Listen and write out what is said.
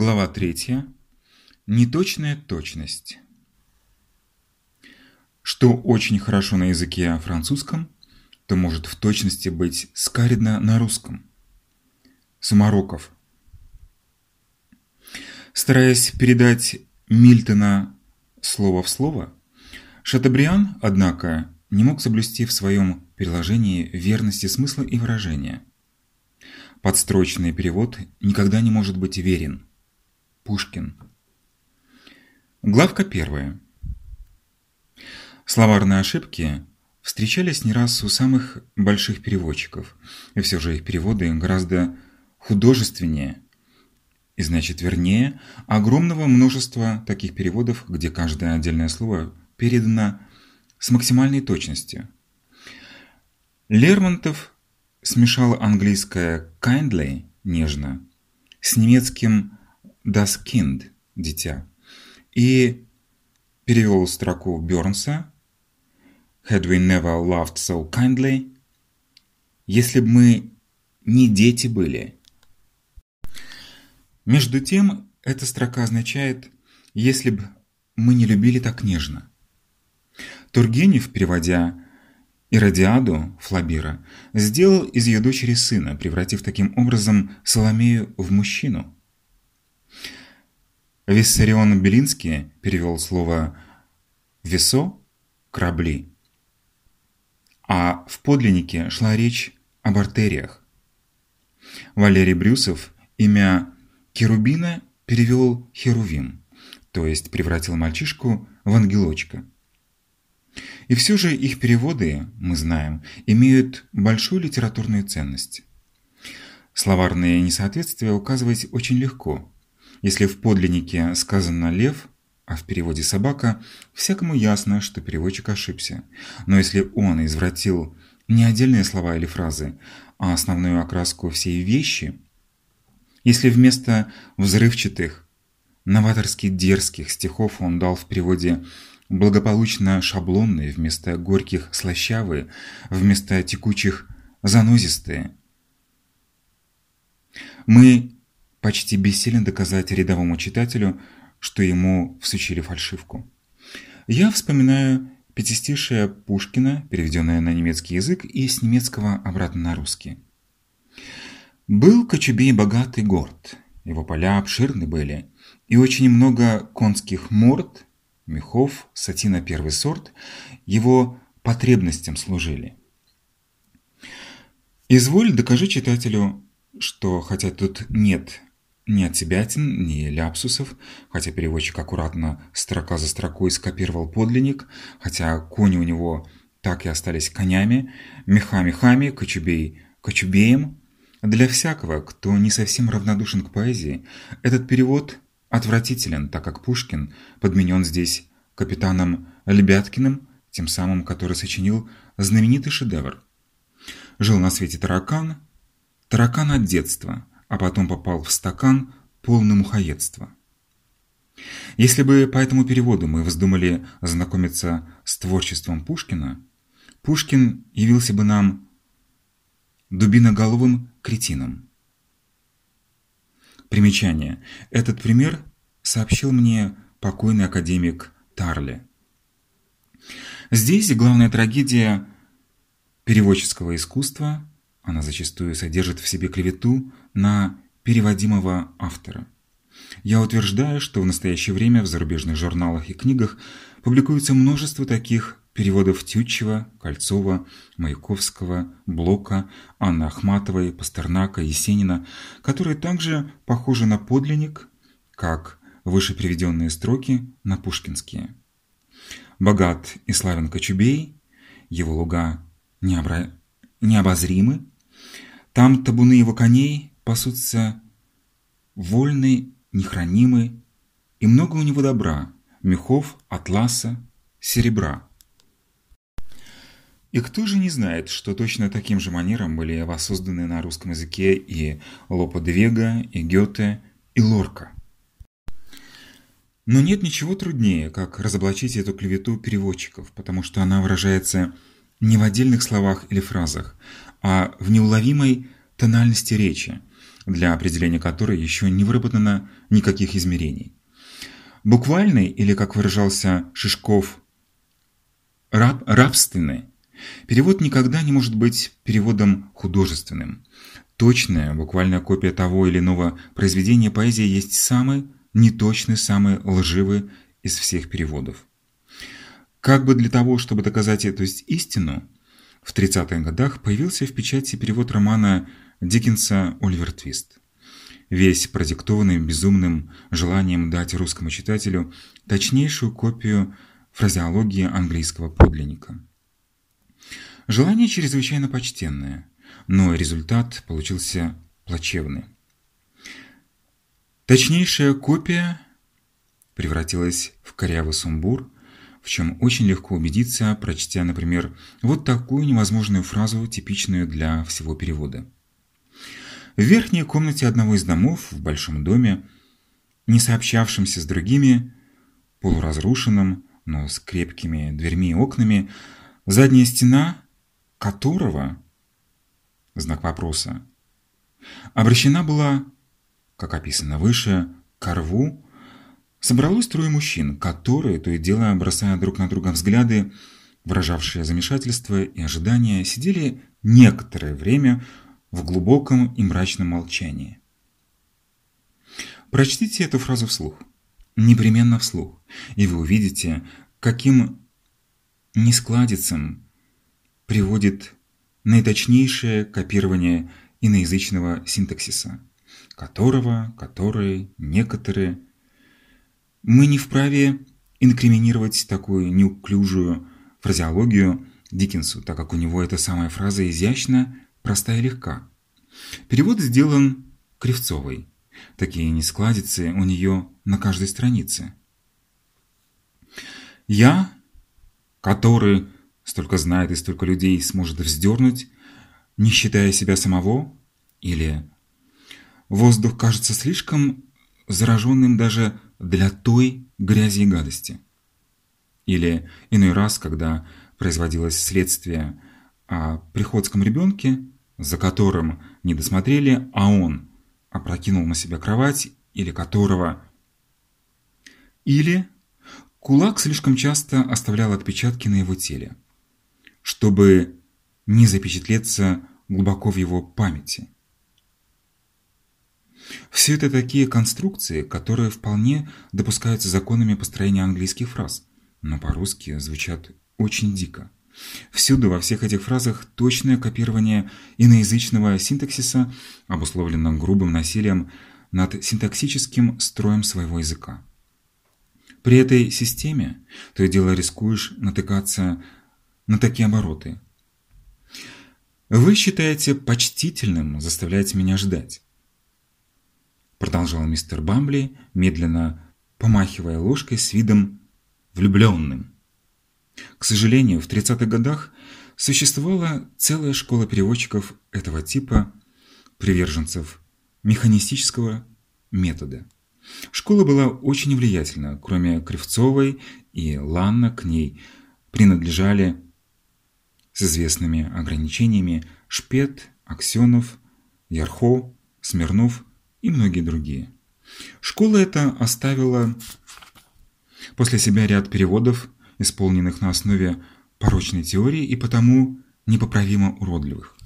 Глава 3. Неточная точность. Что очень хорошо на языке французском, то может в точности быть скаридно на русском. Сумароков. Стараясь передать Мильтона слово в слово, Шатабриан, однако, не мог соблюсти в своем переложении верности смысла и выражения. Подстрочный перевод никогда не может быть верен. Пушкин. Главка первая. Словарные ошибки встречались не раз у самых больших переводчиков, и все же их переводы гораздо художественнее и значит вернее огромного множества таких переводов, где каждое отдельное слово передано с максимальной точностью. Лермонтов смешал английское kindly нежно с немецким das Kind дитя и перевел строку Бёрнса Had we never loved so kindly Если бы мы не дети были. Между тем, эта строка означает «если бы мы не любили так нежно». Тургенев, переводя Иродиаду Флабира, сделал из ее дочери сына, превратив таким образом Соломею в мужчину. Виссарион Белинский перевел слово «весо» – «корабли», а в подлиннике шла речь об артериях. Валерий Брюсов имя Керубина перевел Херувим, то есть превратил мальчишку в ангелочка. И все же их переводы, мы знаем, имеют большую литературную ценность. Словарные несоответствия указывать очень легко – если в подлиннике сказано «лев», а в переводе «собака», всякому ясно, что переводчик ошибся. Но если он извратил не отдельные слова или фразы, а основную окраску всей вещи, если вместо взрывчатых, новаторски дерзких стихов он дал в переводе благополучно шаблонные, вместо горьких слащавые, вместо текучих занозистые, мы почти бессилен доказать рядовому читателю, что ему всучили фальшивку. Я вспоминаю пятистишие Пушкина, переведенное на немецкий язык и с немецкого обратно на русский. Был Кочубей богатый город, его поля обширны были, и очень много конских морд, мехов, сатина первый сорт, его потребностям служили. Изволь докажи читателю, что хотя тут нет ни отсебятин, ни ляпсусов, хотя переводчик аккуратно строка за строкой скопировал подлинник, хотя кони у него так и остались конями, меха мехами, кочубей кочубеем. Для всякого, кто не совсем равнодушен к поэзии, этот перевод отвратителен, так как Пушкин подменен здесь капитаном Лебяткиным, тем самым, который сочинил знаменитый шедевр. Жил на свете таракан, таракан от детства – а потом попал в стакан, полный мухоедства. Если бы по этому переводу мы вздумали знакомиться с творчеством Пушкина, Пушкин явился бы нам дубиноголовым кретином. Примечание. Этот пример сообщил мне покойный академик Тарли. Здесь главная трагедия переводческого искусства она зачастую содержит в себе клевету на переводимого автора. Я утверждаю, что в настоящее время в зарубежных журналах и книгах публикуется множество таких переводов Тютчева, Кольцова, Маяковского, Блока, Анны Ахматовой, Пастернака, Есенина, которые также похожи на подлинник, как выше приведенные строки на пушкинские. Богат и славен Кочубей, его луга необра... необозримы, там табуны его коней пасутся вольны, нехранимы, и много у него добра, мехов, атласа, серебра. И кто же не знает, что точно таким же манером были воссозданы на русском языке и Лопе де и Гёте, и Лорка. Но нет ничего труднее, как разоблачить эту клевету переводчиков, потому что она выражается не в отдельных словах или фразах, а в неуловимой тональности речи, для определения которой еще не выработано никаких измерений. Буквальный, или, как выражался Шишков, раб, рабственный, перевод никогда не может быть переводом художественным. Точная, буквальная копия того или иного произведения поэзии есть самый неточный, самый лживый из всех переводов. Как бы для того, чтобы доказать эту истину, в 30-х годах появился в печати перевод романа Диккенса «Оливер Твист». Весь продиктованный безумным желанием дать русскому читателю точнейшую копию фразеологии английского подлинника. Желание чрезвычайно почтенное, но результат получился плачевный. Точнейшая копия превратилась в корявый сумбур, чем очень легко убедиться, прочтя, например, вот такую невозможную фразу, типичную для всего перевода. В верхней комнате одного из домов в большом доме, не сообщавшемся с другими, полуразрушенном, но с крепкими дверьми и окнами, задняя стена которого, знак вопроса, обращена была, как описано выше, к рву, Собралось трое мужчин, которые, то и дело бросая друг на друга взгляды, выражавшие замешательство и ожидание, сидели некоторое время в глубоком и мрачном молчании. Прочтите эту фразу вслух, непременно вслух, и вы увидите, каким нескладицам приводит наиточнейшее копирование иноязычного синтаксиса, которого, которые, некоторые – мы не вправе инкриминировать такую неуклюжую фразеологию Диккенсу, так как у него эта самая фраза изящна, проста и легка. Перевод сделан Кривцовой. Такие нескладицы у нее на каждой странице. Я, который столько знает и столько людей сможет вздернуть, не считая себя самого, или воздух кажется слишком зараженным даже для той грязи и гадости. Или иной раз, когда производилось следствие о приходском ребенке, за которым не досмотрели, а он опрокинул на себя кровать, или которого... Или кулак слишком часто оставлял отпечатки на его теле, чтобы не запечатлеться глубоко в его памяти. Все это такие конструкции, которые вполне допускаются законами построения английских фраз, но по-русски звучат очень дико. Всюду во всех этих фразах точное копирование иноязычного синтаксиса, обусловлено грубым насилием над синтаксическим строем своего языка. При этой системе то и дело рискуешь натыкаться на такие обороты. Вы считаете почтительным заставлять меня ждать продолжал мистер Бамбли, медленно помахивая ложкой с видом влюбленным. К сожалению, в 30-х годах существовала целая школа переводчиков этого типа, приверженцев механистического метода. Школа была очень влиятельна, кроме Кривцовой и Ланна к ней принадлежали с известными ограничениями Шпет, Аксенов, Ярхо, Смирнов и многие другие. Школа эта оставила после себя ряд переводов, исполненных на основе порочной теории и потому непоправимо уродливых.